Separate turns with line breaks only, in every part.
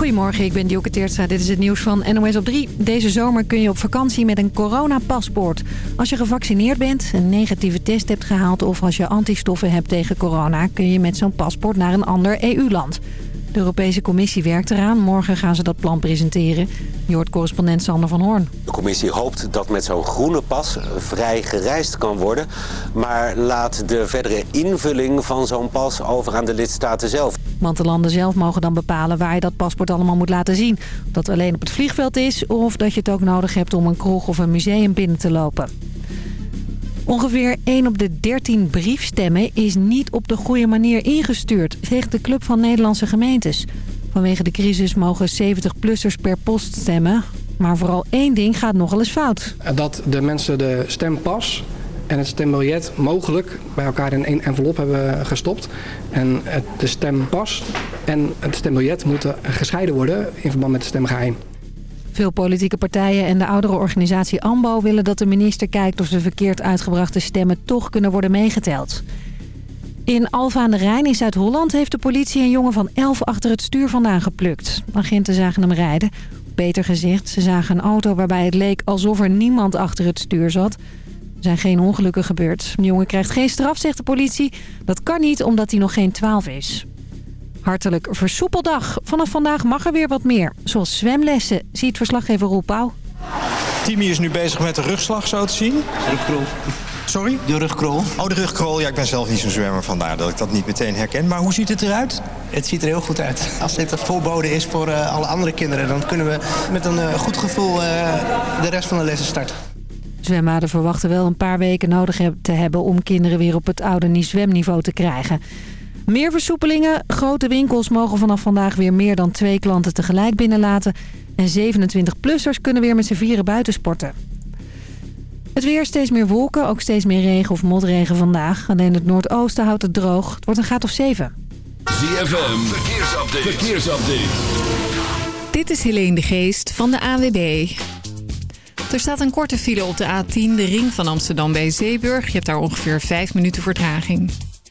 Goedemorgen, ik ben Dioke Teertstra. Dit is het nieuws van NOS op 3. Deze zomer kun je op vakantie met een coronapaspoort. Als je gevaccineerd bent, een negatieve test hebt gehaald... of als je antistoffen hebt tegen corona... kun je met zo'n paspoort naar een ander EU-land. De Europese Commissie werkt eraan. Morgen gaan ze dat plan presenteren. Je hoort correspondent Sander van Hoorn.
De commissie hoopt dat met zo'n groene pas vrij gereisd kan worden. Maar laat de verdere invulling van zo'n pas over aan de lidstaten zelf.
Want de landen zelf mogen dan bepalen waar je dat paspoort allemaal moet laten zien. Of dat alleen op het vliegveld is of dat je het ook nodig hebt om een kroeg of een museum binnen te lopen. Ongeveer 1 op de 13 briefstemmen is niet op de goede manier ingestuurd, zegt de Club van Nederlandse Gemeentes. Vanwege de crisis mogen 70-plussers per post stemmen. Maar vooral één ding gaat nogal eens fout.
Dat de mensen de stempas en het stembiljet mogelijk bij elkaar in één envelop hebben gestopt. En de stempas en het stembiljet moeten gescheiden worden in verband met het stemgeheim.
Veel politieke partijen en de oudere organisatie AMBO willen dat de minister kijkt of de verkeerd uitgebrachte stemmen toch kunnen worden meegeteld. In Alfa aan de Rijn in Zuid-Holland heeft de politie een jongen van 11 achter het stuur vandaan geplukt. Agenten zagen hem rijden. Beter gezegd, ze zagen een auto waarbij het leek alsof er niemand achter het stuur zat. Er zijn geen ongelukken gebeurd. De jongen krijgt geen straf, zegt de politie. Dat kan niet omdat hij nog geen 12 is. Hartelijk versoepeldag. Vanaf vandaag mag er weer wat meer. Zoals zwemlessen, ziet verslaggever Roel Pauw.
Timmy is nu bezig met de rugslag, zo te zien.
Rugkrol.
Sorry?
De rugkrol.
Oh, de rugkrol. Ja, ik ben zelf niet zo'n zwemmer, vandaar dat ik dat niet meteen herken. Maar hoe ziet het eruit?
Het ziet er heel goed uit. Als dit een voorbode is voor uh, alle andere kinderen... dan kunnen we met een uh, goed gevoel uh, de rest van de lessen starten.
Zwemmaden verwachten wel een paar weken nodig te hebben... om kinderen weer op het oude zwemniveau te krijgen. Meer versoepelingen. Grote winkels mogen vanaf vandaag weer meer dan twee klanten tegelijk binnenlaten. En 27-plussers kunnen weer met z'n vieren buitensporten. Het weer steeds meer wolken, ook steeds meer regen of motregen vandaag. Alleen het noordoosten houdt het droog. Het wordt een graad of 7.
ZFM, verkeersupdate. verkeersupdate.
Dit is Helene de Geest van de AWB. Er staat een korte file op de A10, de ring van Amsterdam bij Zeeburg. Je hebt daar ongeveer 5 minuten vertraging.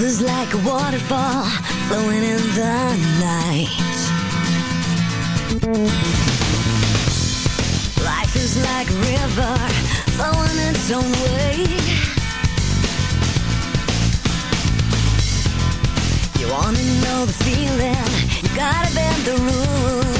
Love is like a waterfall flowing in the night. Life is like a river flowing its own way. You wanna know the feeling, you gotta bend the rules.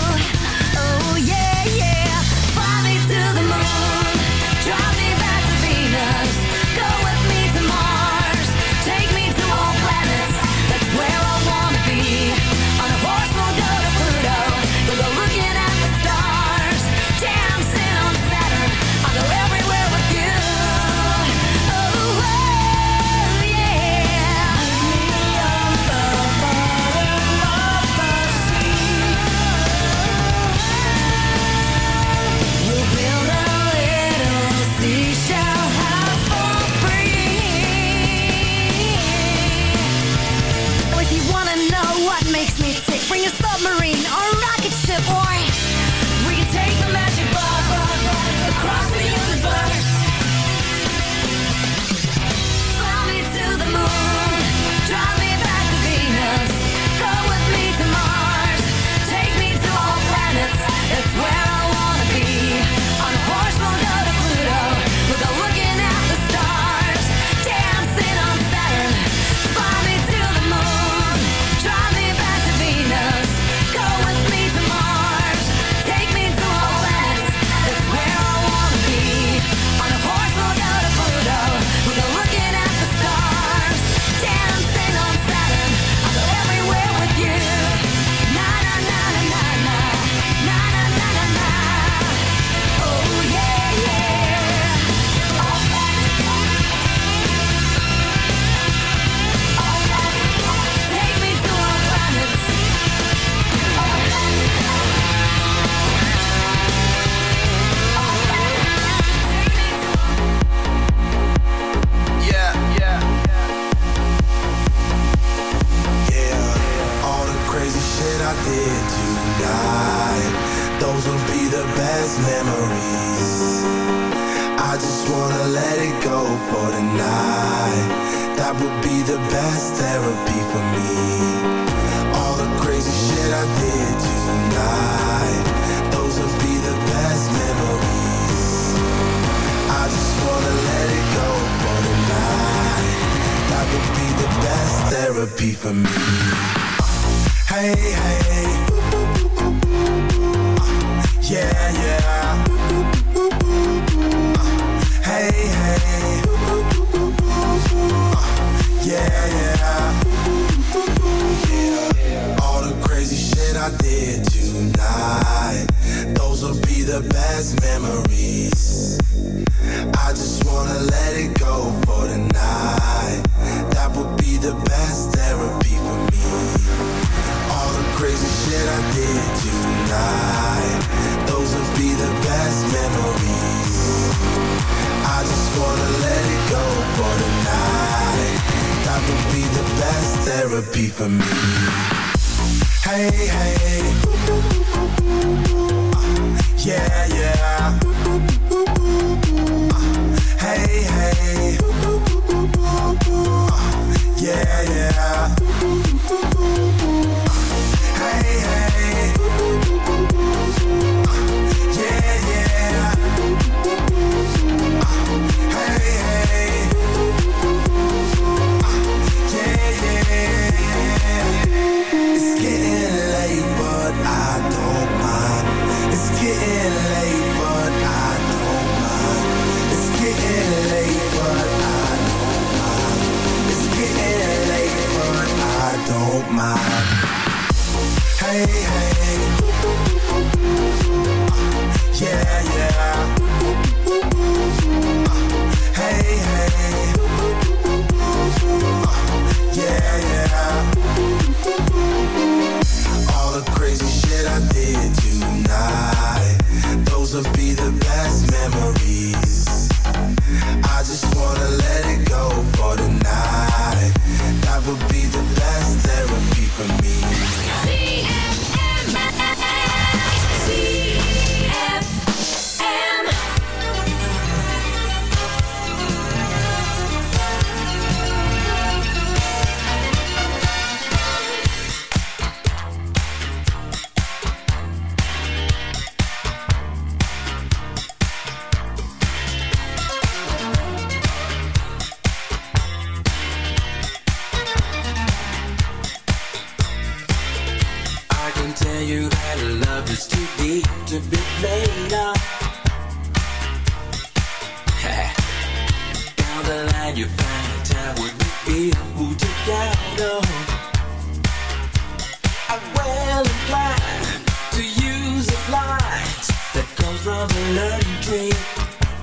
drink.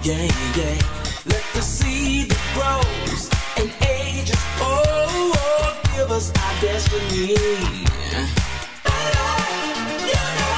Yeah, yeah.
Let the
seed that grows and ages oh, oh give us our destiny. And I, you
know.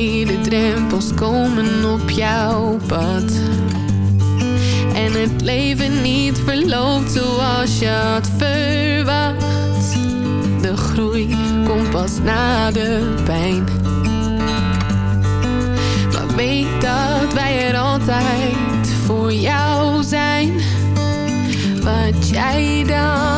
komen op jouw pad. En het leven niet verloopt zoals je had verwacht. De groei komt pas na de pijn. Maar weet dat wij er altijd voor jou zijn. Wat jij dan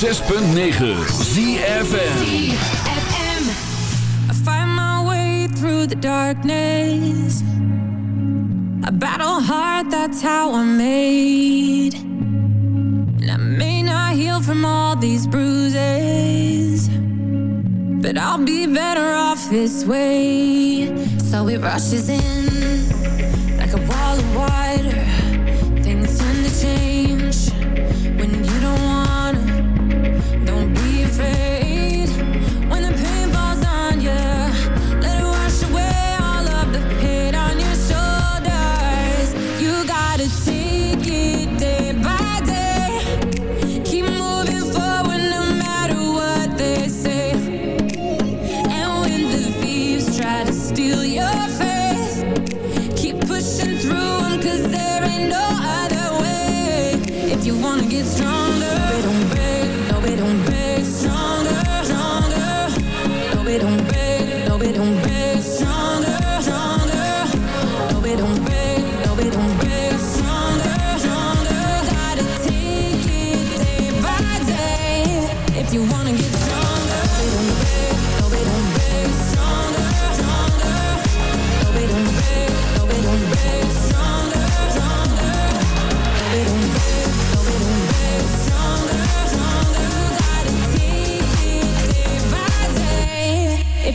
106.9 i
find my way through the darkness. I battle hard, that's how I'm made. And I may not heal from all these bruises But I'll be better off this way. So it rushes in.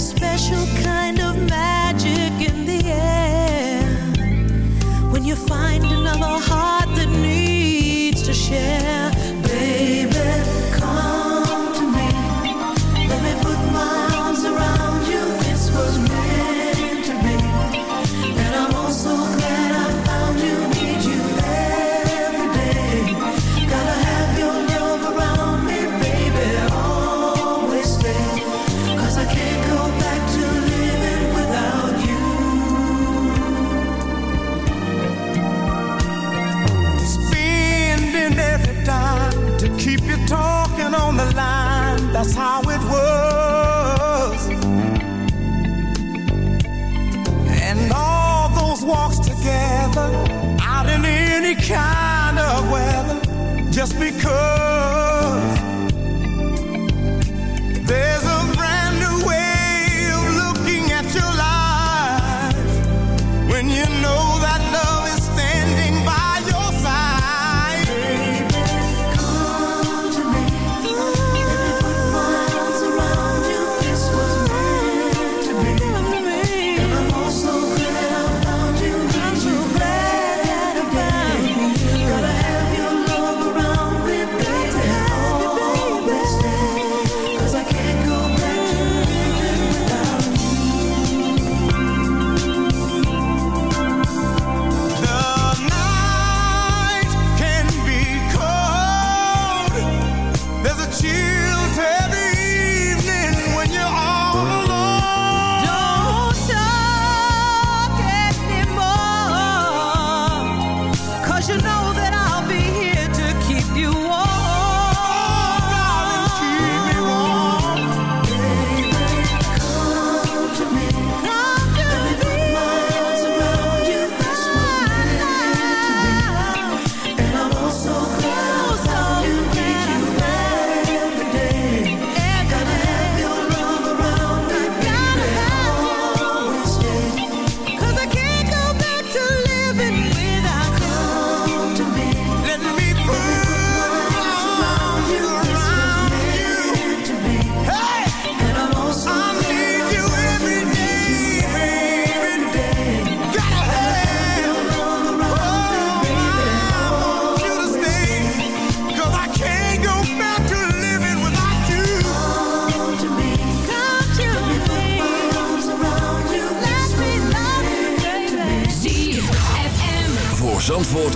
special kind of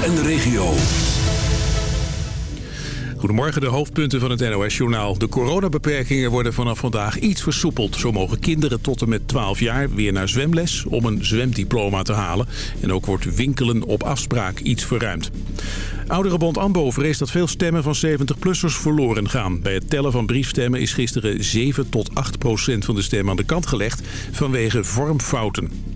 en de regio.
Goedemorgen, de hoofdpunten van het NOS-journaal. De coronabeperkingen worden vanaf vandaag iets versoepeld. Zo mogen kinderen tot en met 12 jaar weer naar zwemles om een zwemdiploma te halen. En ook wordt winkelen op afspraak iets verruimd. Ouderenbond AMBO vreest dat veel stemmen van 70-plussers verloren gaan. Bij het tellen van briefstemmen is gisteren 7 tot 8 procent van de stem aan de kant gelegd vanwege vormfouten.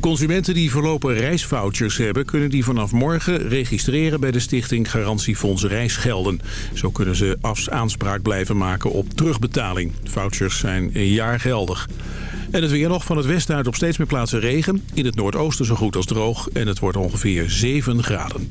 Consumenten die voorlopig reisvouchers hebben... kunnen die vanaf morgen registreren bij de stichting Garantiefonds Reisgelden. Zo kunnen ze afs aanspraak blijven maken op terugbetaling. Vouchers zijn een jaar geldig. En het weer nog van het westen uit op steeds meer plaatsen regen. In het noordoosten zo goed als droog en het wordt ongeveer 7 graden.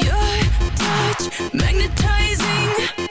magnetizing.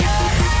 You're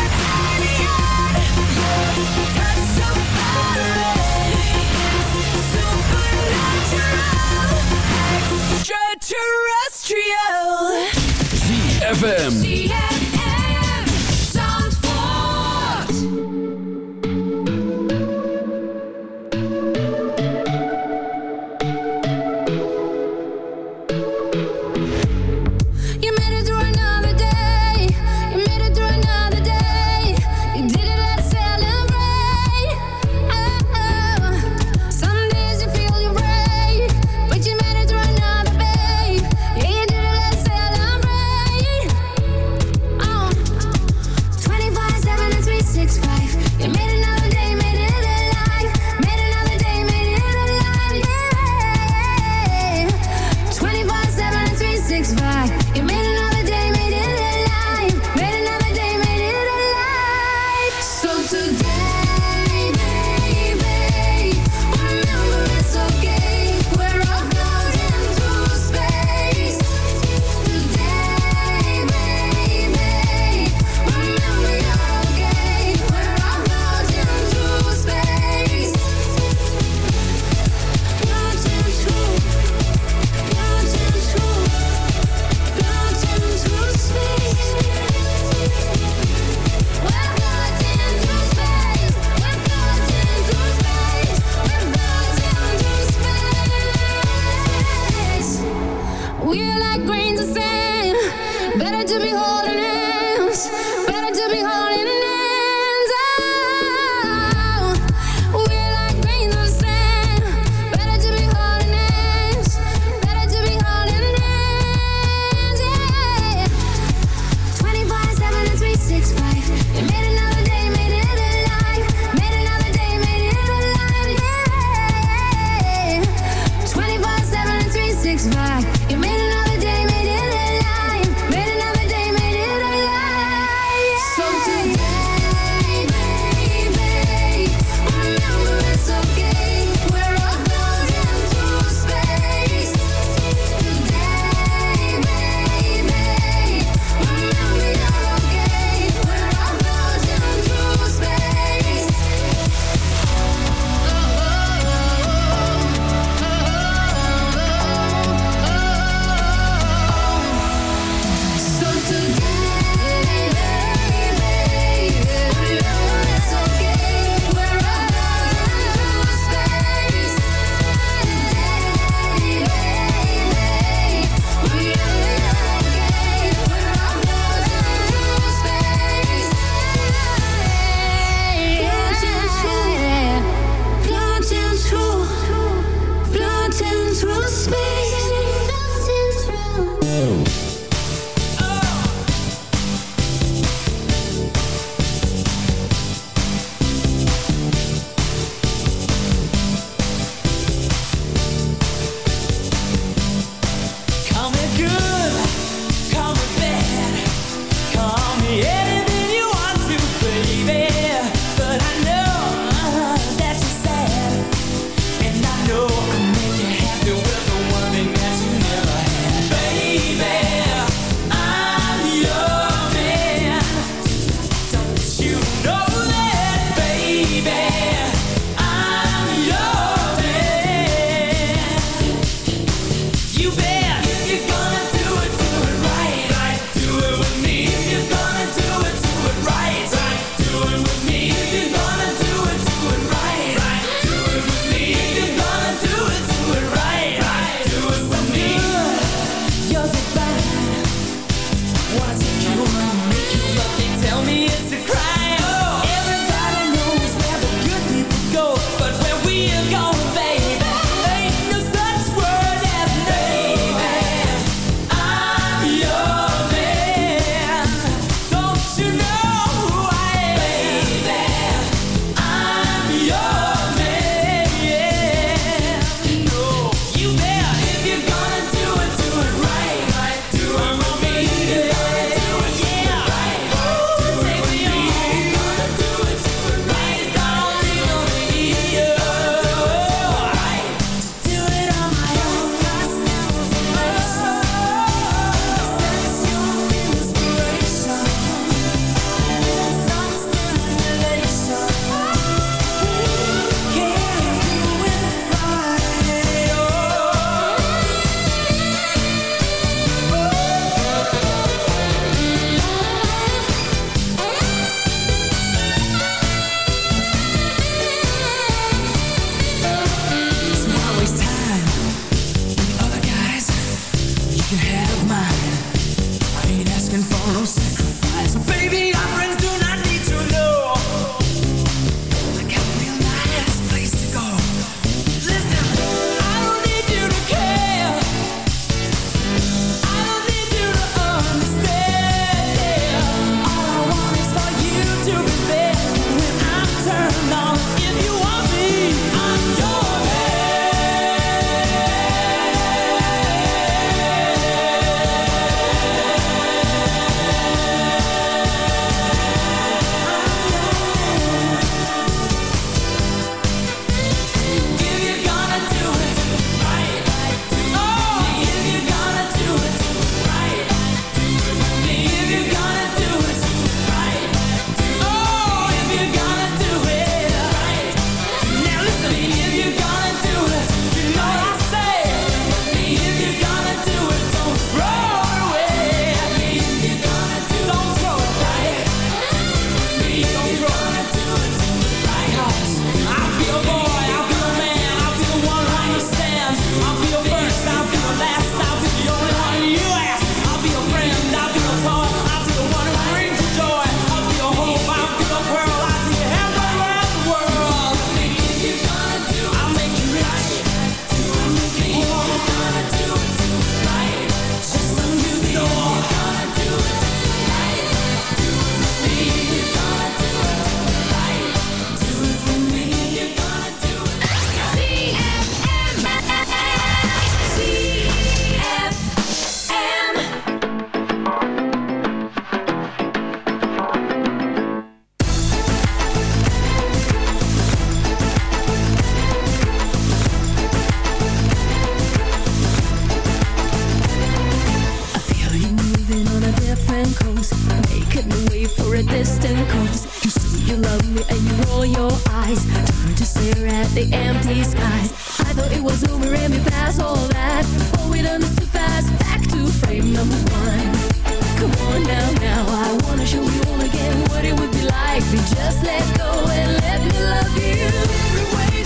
eyes. Turn to stare at the empty skies. I thought it was over and we passed all that. But we done this too fast Back to frame number one. Come on now, now I wanna show you all again What it would be like. If you just let go And let me love you Every way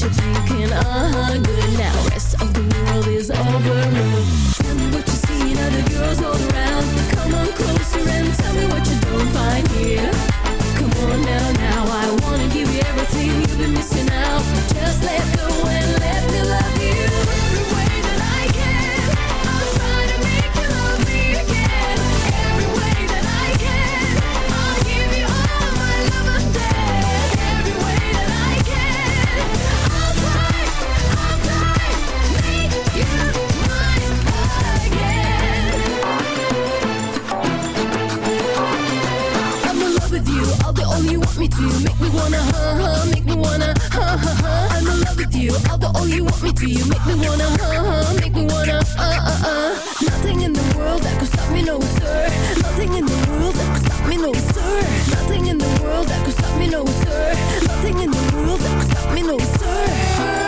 you're thinking, uh-huh, good. Now rest of the world is overruled Tell me what you see in other girls all around. Come on closer and tell me what you don't find here. Come on now, now I wanna give you everything you've been missing out. Just let you, I'll do all you want me to. You make me wanna, huh, huh, make me wanna, uh, uh, uh Nothing in the world that could stop me, no sir. Nothing in the world that could stop me, no sir. Nothing in the world that could stop me, no sir. Nothing in the world that could stop me, no sir